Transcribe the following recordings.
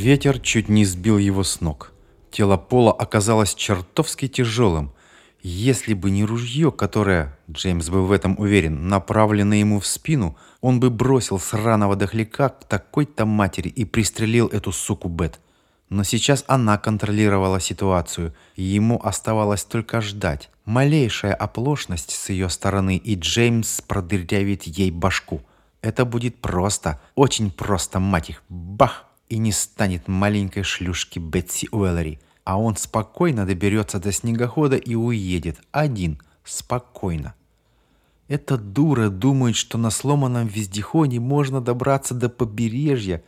Ветер чуть не сбил его с ног. Тело Пола оказалось чертовски тяжелым. Если бы не ружье, которое, Джеймс был в этом уверен, направлено ему в спину, он бы бросил сраного дохляка к такой-то матери и пристрелил эту суку Бет. Но сейчас она контролировала ситуацию, и ему оставалось только ждать. Малейшая оплошность с ее стороны, и Джеймс продырявит ей башку. Это будет просто, очень просто, мать их, бах! И не станет маленькой шлюшки Бетси Уэллери, а он спокойно доберется до снегохода и уедет, один, спокойно. Эта дура думает, что на сломанном вездеходе можно добраться до побережья.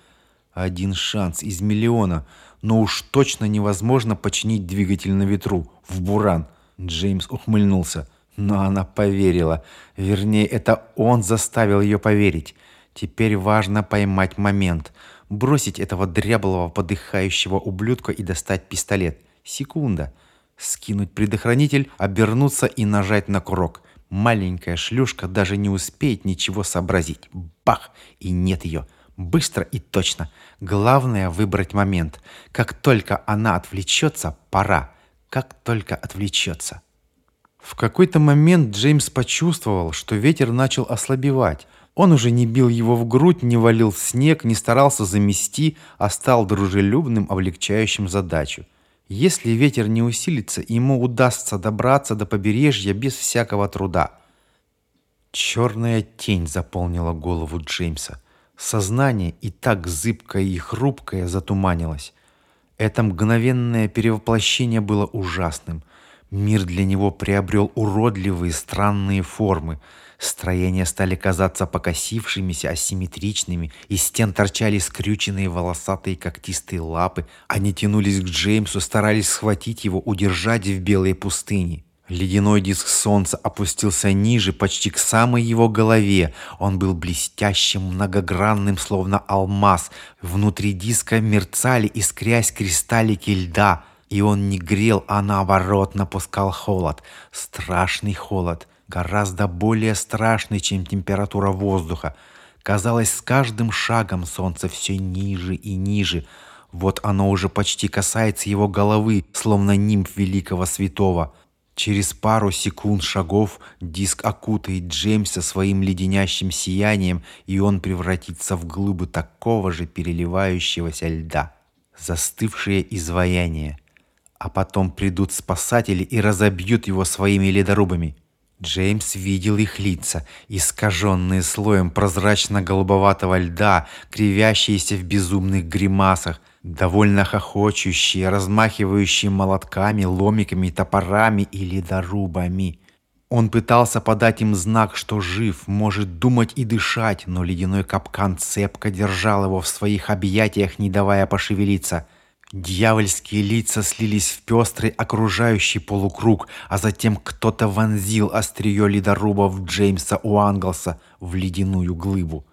Один шанс из миллиона, но уж точно невозможно починить двигатель на ветру, в буран. Джеймс ухмыльнулся, но она поверила. Вернее, это он заставил ее поверить. Теперь важно поймать момент – Бросить этого дряблого подыхающего ублюдка и достать пистолет. Секунда. Скинуть предохранитель, обернуться и нажать на курок. Маленькая шлюшка даже не успеет ничего сообразить. Бах! И нет ее. Быстро и точно. Главное выбрать момент. Как только она отвлечется, пора. Как только отвлечется. В какой-то момент Джеймс почувствовал, что ветер начал ослабевать. Он уже не бил его в грудь, не валил в снег, не старался замести, а стал дружелюбным, облегчающим задачу. Если ветер не усилится, ему удастся добраться до побережья без всякого труда. Черная тень заполнила голову Джеймса. Сознание, и так зыбкое и хрупкое, затуманилось. Это мгновенное перевоплощение было ужасным. Мир для него приобрел уродливые странные формы – Строения стали казаться покосившимися, асимметричными. Из стен торчали скрюченные волосатые когтистые лапы. Они тянулись к Джеймсу, старались схватить его, удержать в белой пустыне. Ледяной диск солнца опустился ниже, почти к самой его голове. Он был блестящим, многогранным, словно алмаз. Внутри диска мерцали, искрясь кристаллики льда. И он не грел, а наоборот напускал холод. Страшный холод гораздо более страшный, чем температура воздуха. Казалось, с каждым шагом солнце все ниже и ниже. Вот оно уже почти касается его головы, словно нимф великого святого. Через пару секунд шагов диск окутает Джеймса своим леденящим сиянием, и он превратится в глыбы такого же переливающегося льда. Застывшее изваяние. А потом придут спасатели и разобьют его своими ледорубами. Джеймс видел их лица, искаженные слоем прозрачно-голубоватого льда, кривящиеся в безумных гримасах, довольно хохочущие, размахивающие молотками, ломиками, топорами и ледорубами. Он пытался подать им знак, что жив, может думать и дышать, но ледяной капкан цепко держал его в своих объятиях, не давая пошевелиться – Дьявольские лица слились в пестрый окружающий полукруг, а затем кто-то вонзил острие ледоруба в Джеймса Уанглса в ледяную глыбу.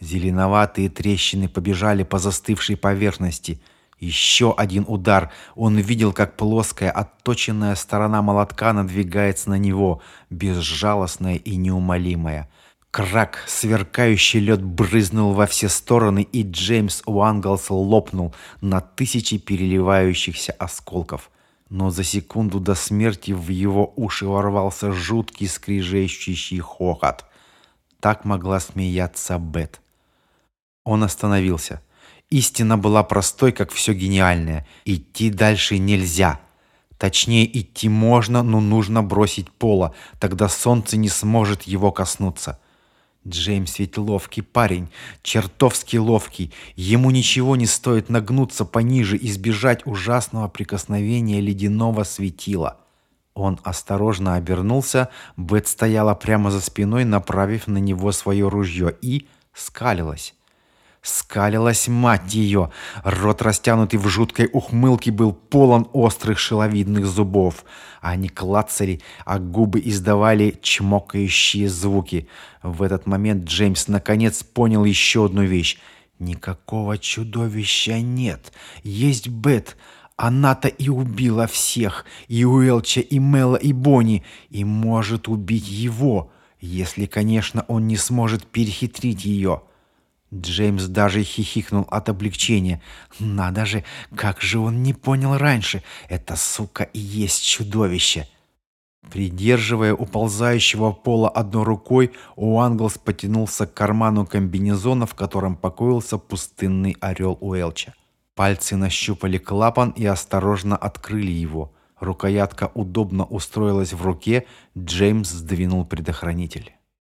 Зеленоватые трещины побежали по застывшей поверхности. Еще один удар. Он видел, как плоская, отточенная сторона молотка надвигается на него, безжалостная и неумолимая. Крак, сверкающий лед брызнул во все стороны, и Джеймс Уанглс лопнул на тысячи переливающихся осколков. Но за секунду до смерти в его уши ворвался жуткий скрижещущий хохот. Так могла смеяться Бет. Он остановился. Истина была простой, как все гениальное. Идти дальше нельзя. Точнее, идти можно, но нужно бросить пола, тогда солнце не сможет его коснуться. Джеймс ведь ловкий парень, чертовски ловкий. Ему ничего не стоит нагнуться пониже и избежать ужасного прикосновения ледяного светила. Он осторожно обернулся, Бет стояла прямо за спиной, направив на него свое ружье, и скалилась. Скалилась мать ее. Рот, растянутый в жуткой ухмылке, был полон острых шеловидных зубов. Они клацали, а губы издавали чмокающие звуки. В этот момент Джеймс наконец понял еще одну вещь. Никакого чудовища нет. Есть Бет. Она-то и убила всех. И Уэлча, и Мела, и Бонни. И может убить его. Если, конечно, он не сможет перехитрить ее. Джеймс даже хихикнул от облегчения. Надо же, как же он не понял раньше. Эта сука и есть чудовище. Придерживая уползающего пола одной рукой, Уанглс потянулся к карману комбинезона, в котором покоился пустынный орел Уэлча. Пальцы нащупали клапан и осторожно открыли его. Рукоятка удобно устроилась в руке, Джеймс сдвинул предохранитель.